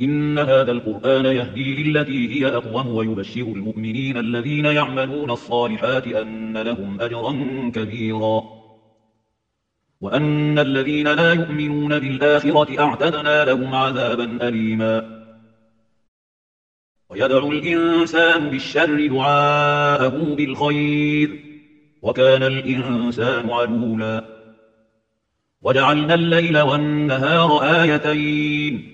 إن هذا القرآن يهدي للتي هي أقوم ويبشر المؤمنين الذين يعملون الصالحات أن لهم أجرا كبيرا. وأن الذين لا يؤمنون بالآخرة أعتدنا لهم عذابا أليما. ويدعو الإنسان بالشر دعاءه بالخير. وكان الإنسان عدولا وجعلنا الليل والنهار آيتين.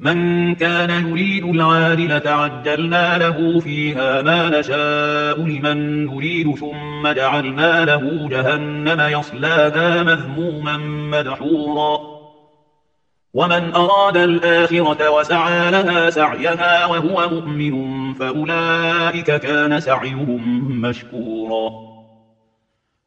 من كان يريد العادلة عجلنا له فيها ما نشاء لمن نريد ثم جعلنا له جهنم يصلاها مذموما مدحورا. ومن أراد الآخرة وسعى لها سعيها وهو مؤمن فأولئك كان سعيهم مشكورا.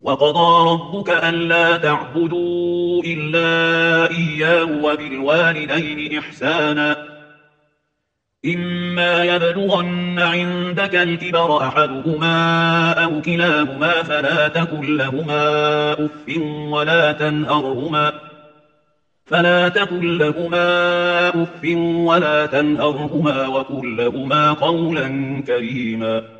وقضى ربك ألا تعبدوا إلا إياه وبالوالدين إحسانا. إما يبلغن عندك الكبر أحدهما أو كلاهما فلا تكن لهما أف ولا تنهرهما فلا تكن لهما أف ولا تنهرهما وكن لهما قولا كريما.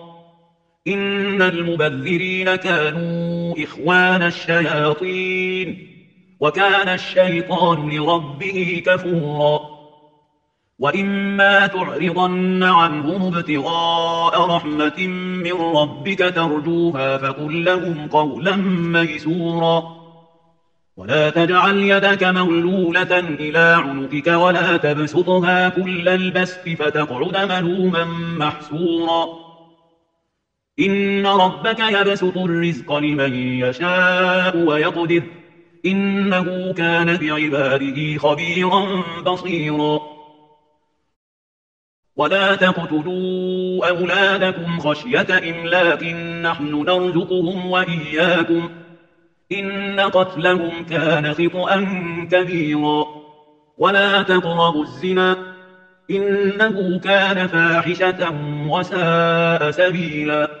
إن المبذرين كانوا إخوان الشياطين وكان الشيطان لربه كفورا. وإما تعرضن عنهم ابتغاء رحمة من ربك ترجوها فقل لهم قولا ميسورا. ولا تجعل يدك مولولة إلى عنقك ولا تبسطها كل البسط فتقعد ملوما محسورا. إن ربك يبسط الرزق لمن يشاء ويقدر إنه كان بعباده خبيرا بصيرا. ولا تقتلوا أولادكم خشية إملاك نحن نرزقهم وإياكم إن قتلهم كان خطأا كبيرا. ولا تقربوا الزنا إنه كان فاحشة وساء سبيلا.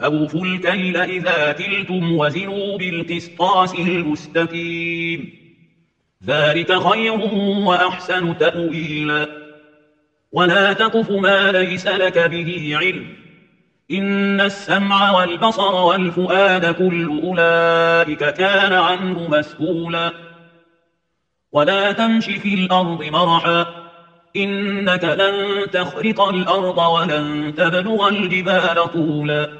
وَأَوْفُوا الْكَيْلَ إِذَا كِلْتُمْ وَزِنُوا بِالْقِسْطَاسِ الْمُسْتَقِيمِ. ذَلِكَ خَيْرٌ وَأَحْسَنُ تَأْوِيلًا. وَلَا تَقْفُ مَا لَيْسَ لَكَ بِهِ عِلْمٌ. إِنَّ السَّمْعَ وَالْبَصَرَ وَالْفُؤَادَ كُلُّ أُولَئِكَ كَانَ عَنْهُ مسؤولا. وَلَا تَمْشِ فِي الْأَرْضِ مَرَحًا. إِنَّكَ لَن تَخْرِقَ الْأَرْضَ وَلَن تَبْلُغَ الْجِبَالَ طُولًا.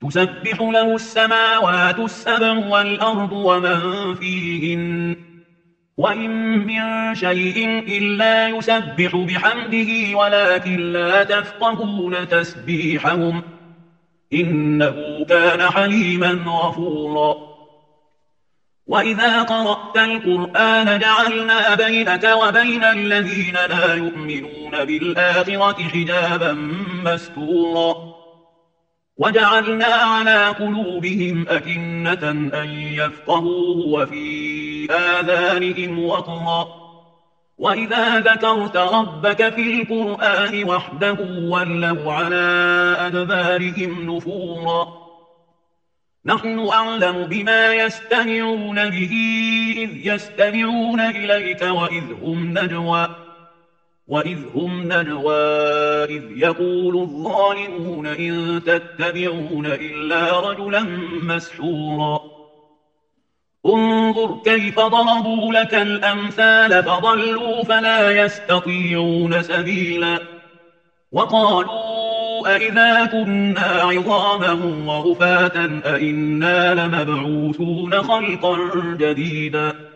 تسبح له السماوات السبع والأرض ومن فيهن وإن من شيء إلا يسبح بحمده ولكن لا تفقهون تسبيحهم إنه كان حليما غفورا وإذا قرأت القرآن جعلنا بينك وبين الذين لا يؤمنون بالآخرة حجابا مستورا وجعلنا على قلوبهم أكنة أن يفقهوه وفي آذانهم وطرا. وإذا ذكرت ربك في القرآن وحده ولوا على أدبارهم نفورا. نحن أعلم بما يستمعون به إذ يستمعون إليك وإذ هم نجوى. وَإِذْ هُمْ نَجْوَى إِذْ يَقُولُ الظَّالِمُونَ إِن تَتَّبِعُونَ إِلَّا رَجُلًا مَسْحُورًا انظر كيف ضربوا لك الأمثال فضلوا فلا يستطيعون سبيلا وقالوا أئذا كنا عظاما ورفاتا أئنا لمبعوثون خلقا جديدا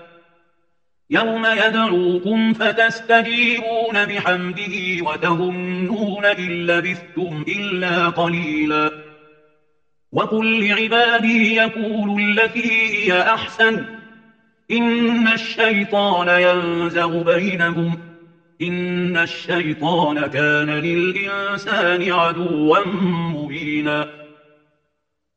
يوم يدعوكم فتستجيبون بحمده وتظنون إن لبثتم إلا قليلا. وقل لعبادي يقول التي هي أحسن. إن الشيطان ينزغ بينهم. إن الشيطان كان للإنسان عدوا مبيناً.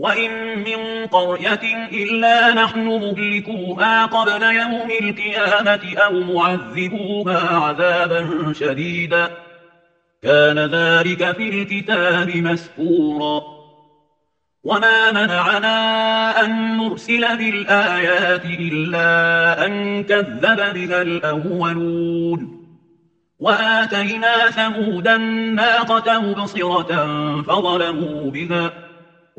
وَإِن مِّن قَرْيَةٍ إِلَّا نَحْنُ مُهْلِكُوهَا قَبْلَ يَوْمِ الْقِيَامَةِ أَوْ مُعَذِّبُوهَا عَذَابًا شَدِيدًا كَانَ ذَلِكَ فِي الْكِتَابِ مسكورا وَمَا مَنَعَنَا أَن نُّرْسِلَ بِالْآيَاتِ إِلَّا أَن كَذَّبَ بِهَا الْأَوَّلُونَ وَآتَيْنَا ثَمُودَ النَّاقَةَ مُبْصِرَةً فَظَلَمُوا بِهَا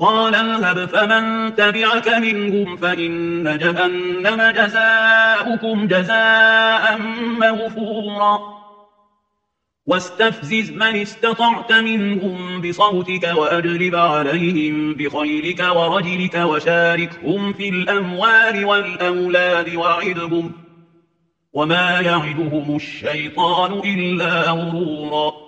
قال اذهب فمن تبعك منهم فإن جهنم جزاؤكم جزاء مغفورا. واستفزز من استطعت منهم بصوتك وأجلب عليهم بخيرك ورجلك وشاركهم في الأموال والأولاد وعدهم. وما يعدهم الشيطان إلا غرورا.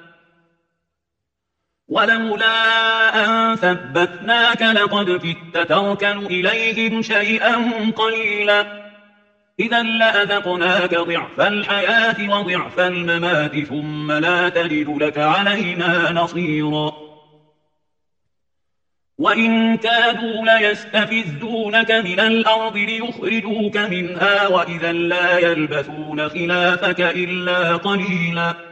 ولولا أن ثبتناك لقد كت تركن إليهم شيئا قليلا. إذا لأذقناك ضعف الحياة وضعف الممات ثم لا تجد لك علينا نصيرا. وإن كادوا ليستفزونك من الأرض ليخرجوك منها وإذا لا يلبثون خلافك إلا قليلاً.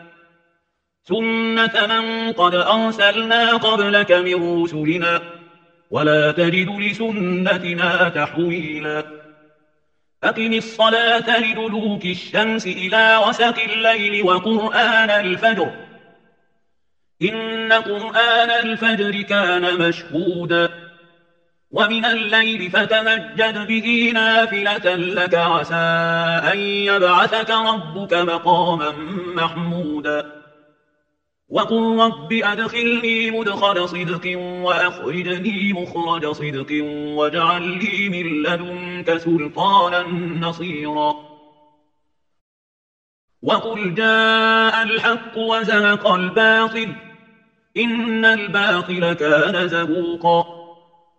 سنة من قد أرسلنا قبلك من رسلنا ولا تجد لسنتنا تحويلا أقم الصلاة لدلوك الشمس إلى وسق الليل وقرآن الفجر إن قرآن الفجر كان مشهودا ومن الليل فتمجد به نافلة لك عسى أن يبعثك ربك مقاما محمودا وقل رب أدخلني مدخل صدق وأخرجني مخرج صدق وجعل لي من لدنك سلطانا نصيرا. وقل جاء الحق وزهق الباطل. إن الباطل كان زبوقا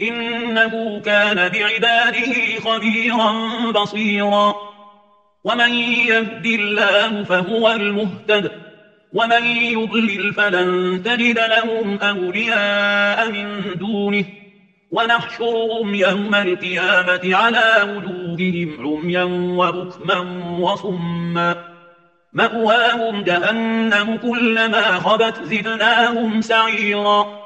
إنه كان بعباده خبيرا بصيرا. ومن يهد الله فهو المهتد. ومن يضلل فلن تجد لهم أولياء من دونه. ونحشرهم يوم القيامة على وجوههم عميا وبكما وصما. مأواهم جهنم كلما خبت زدناهم سعيرا.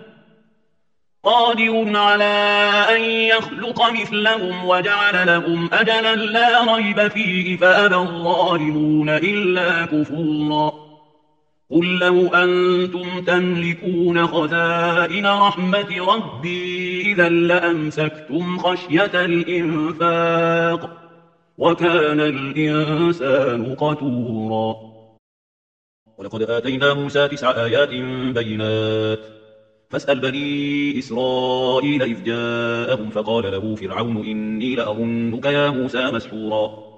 قادر على أن يخلق مثلهم وجعل لهم أجلا لا ريب فيه فأبى الظالمون إلا كفورا قل لو أنتم تملكون خزائن رحمة ربي إذا لأمسكتم خشية الإنفاق وكان الإنسان قتورا ولقد آتينا موسى تسع آيات بينات فاسأل بني إسرائيل إذ جاءهم فقال له فرعون إني لأظنك يا موسى مسحورا.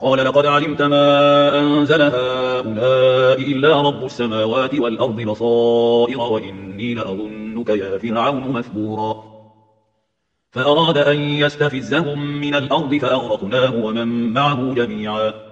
قال لقد علمت ما أنزل هؤلاء إلا رب السماوات والأرض بصائر وإني لأظنك يا فرعون مثبورا. فأراد أن يستفزهم من الأرض فأغرقناه ومن معه جميعا.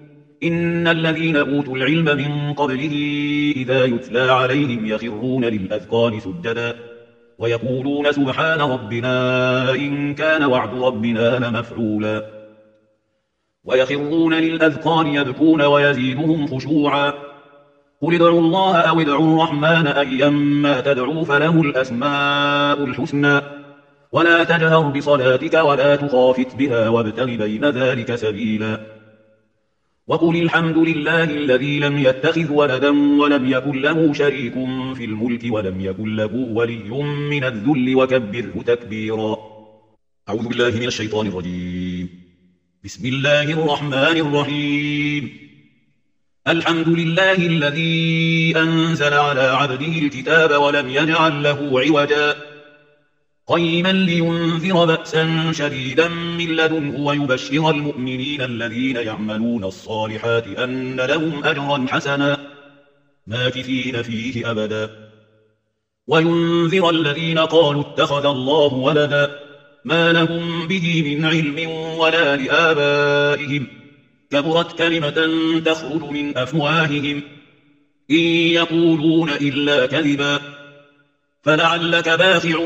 إن الذين أوتوا العلم من قبله إذا يتلى عليهم يخرون للأذقان سجدا ويقولون سبحان ربنا إن كان وعد ربنا لمفعولا ويخرون للأذقان يبكون ويزيدهم خشوعا قل ادعوا الله أو ادعوا الرحمن أيما تدعوا فله الأسماء الحسنى ولا تجهر بصلاتك ولا تخافت بها وابتغ بين ذلك سبيلا وقل الحمد لله الذي لم يتخذ ولدا ولم يكن له شريك في الملك ولم يكن له ولي من الذل وكبره تكبيرا. أعوذ بالله من الشيطان الرجيم. بسم الله الرحمن الرحيم. الحمد لله الذي أنزل على عبده الكتاب ولم يجعل له عوجاً. قيما لينذر بأسا شديدا من لدنه ويبشر المؤمنين الذين يعملون الصالحات أن لهم أجرا حسنا ماكثين فيه أبدا وينذر الذين قالوا اتخذ الله ولدا ما لهم به من علم ولا لآبائهم كبرت كلمة تخرج من أفواههم إن يقولون إلا كذبا فلعلك باخع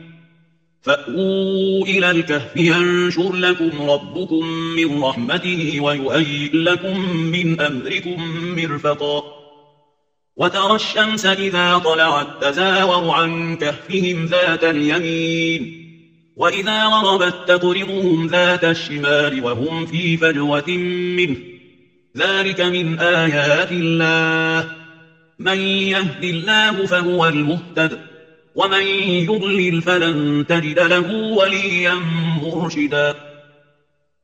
فأووا إلى الكهف ينشر لكم ربكم من رحمته ويؤيد لكم من أمركم مرفقا وترى الشمس إذا طلعت تزاور عن كهفهم ذات اليمين وإذا غربت تقرضهم ذات الشمال وهم في فجوة منه ذلك من آيات الله من يهدي الله فهو المهتد ومن يضلل فلن تجد له وليا مرشدا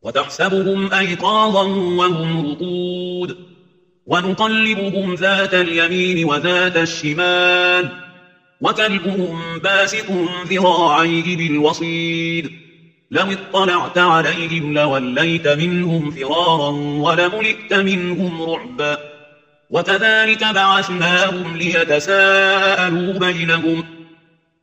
وتحسبهم أيقاظا وهم رقود ونقلبهم ذات اليمين وذات الشمال وكلبهم باسط ذراعيه بالوصيد لو اطلعت عليهم لوليت منهم فرارا ولملئت منهم رعبا وكذلك بعثناهم ليتساءلوا بينهم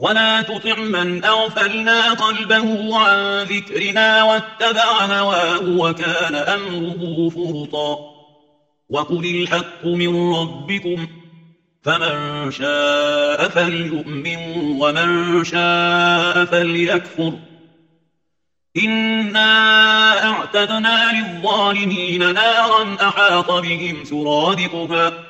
ولا تطع من أغفلنا قلبه عن ذكرنا واتبع هواه وكان أمره فرطا وقل الحق من ربكم فمن شاء فليؤمن ومن شاء فليكفر إنا أعتدنا للظالمين نارا أحاط بهم سرادقها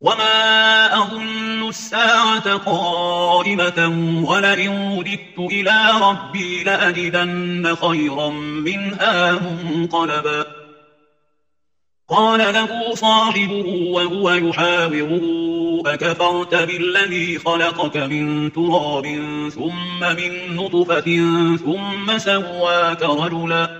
وما أظن الساعة قائمة ولئن وددت إلى ربي لأجدن خيرا منها منقلبا قال له صاحبه وهو يحاوره أكفرت بالذي خلقك من تراب ثم من نطفة ثم سواك رجلاً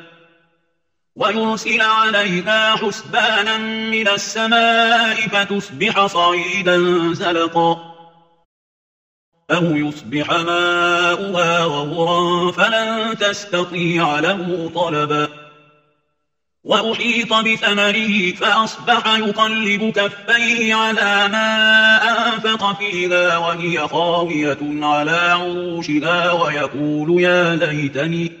ويرسل عليها حسبانا من السماء فتصبح صعيدا زلقا أو يصبح ماؤها غورا فلن تستطيع له طلبا وأحيط بثمره فأصبح يقلب كفيه على ما أنفق فيها وهي خاوية على عروشها ويقول يا ليتني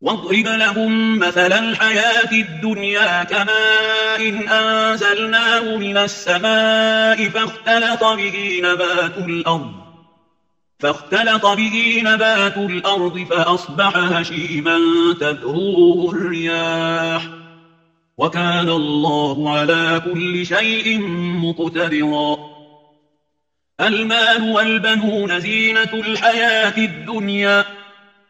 واضرب لهم مثل الحياة الدنيا كما إن أنزلناه من السماء فاختلط به نبات الأرض فاختلط به نبات الأرض فأصبح هشيما تذروه الرياح وكان الله على كل شيء مقتدرا المال والبنون زينة الحياة الدنيا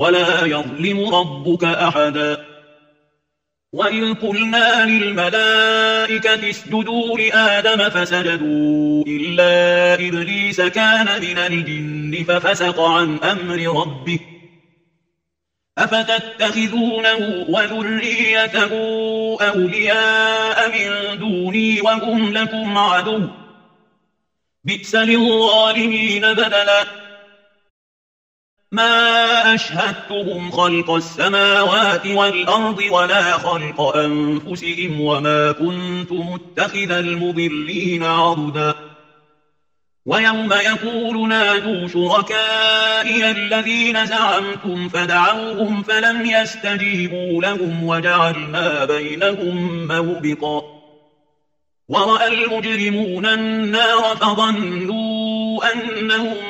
ولا يظلم ربك أحدا. وإن قلنا للملائكة اسجدوا لآدم فسجدوا إلا إبليس كان من الجن ففسق عن أمر ربه. أفتتخذونه وذريته أولياء من دوني وهم لكم عدو. بئس للظالمين بدلاً. ما أشهدتهم خلق السماوات والأرض ولا خلق أنفسهم وما كنت متخذ المضلين عضدا ويوم يقول نادوا شركائي الذين زعمتم فدعوهم فلم يستجيبوا لهم وجعلنا بينهم موبقا ورأى المجرمون النار فظنوا أنهم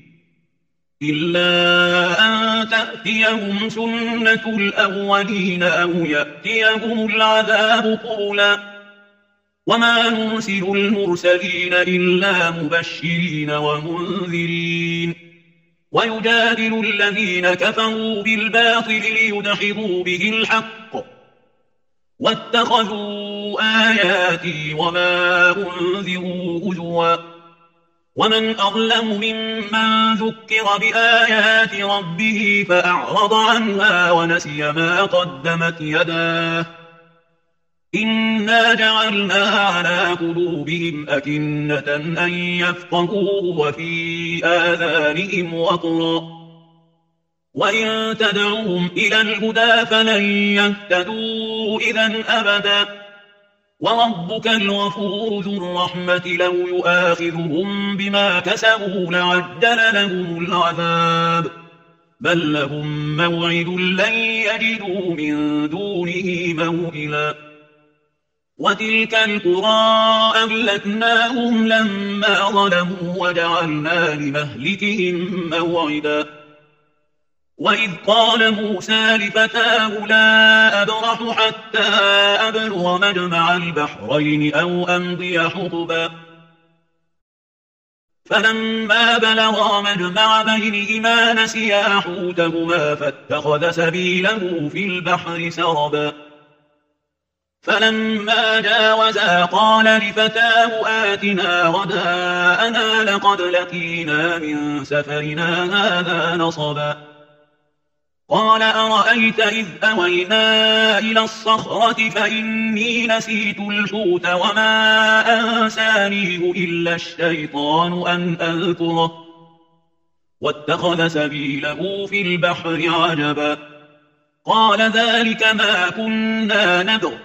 إلا أن تأتيهم سنة الأولين أو يأتيهم العذاب قولا وما نرسل المرسلين إلا مبشرين ومنذرين ويجادل الذين كفروا بالباطل ليدحضوا به الحق واتخذوا آياتي وما أنذروا أجواً ومن أظلم ممن ذكر بآيات ربه فأعرض عنها ونسي ما قدمت يداه إنا جعلنا على قلوبهم أكنة أن يفقهوه وفي آذانهم وقرا وإن تدعوهم إلى الهدى فلن يهتدوا إذا أبداً وربك الغفور ذو الرحمة لو يؤاخذهم بما كسبوا لعدل لهم العذاب. بل لهم موعد لن يجدوا من دونه موئلا. وتلك القرى أهلكناهم لما ظلموا وجعلنا لمهلكهم موعداً. وَإِذْ قَالَ مُوسَى لِفَتَاهُ لَا أَبْرَحُ حَتَّى أَبْلُغَ مَجْمَعَ الْبَحْرَيْنِ أَوْ أَمْضِيَ حُقُبًا فلما بلغا مجمع بينهما نسيا حوتهما فاتخذ سبيله في البحر سربا. فلما جاوزا قال لفتاه آتنا غداءنا لقد لقينا من سفرنا هذا نصبا. قال أرأيت إذ أوينا إلى الصخرة فإني نسيت الحوت وما أنسانيه إلا الشيطان أن أذكره. واتخذ سبيله في البحر عجبا. قال ذلك ما كنا نذر.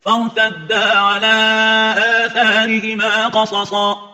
فارتدا على آثارهما قصصا.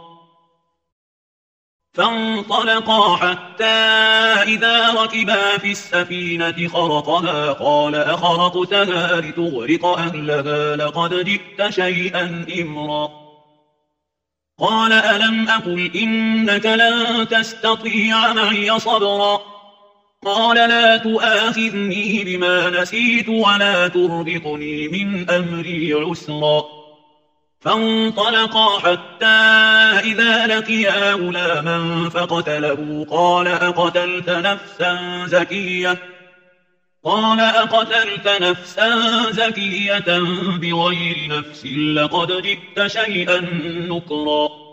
فانطلقا حتى إذا ركبا في السفينة خرقها قال أخرقتها لتغرق أهلها لقد جئت شيئا إمرا. قال ألم أقل إنك لن تستطيع معي صبرا؟ قال لا تؤاخذني بما نسيت ولا تربطني من أمري عسرا. فانطلقا حتى إذا لقيا غلاما فقتله. قال أقتلت نفسا زكية؟ قال أقتلت نفسا زكية بغير نفس لقد جئت شيئا نكرا.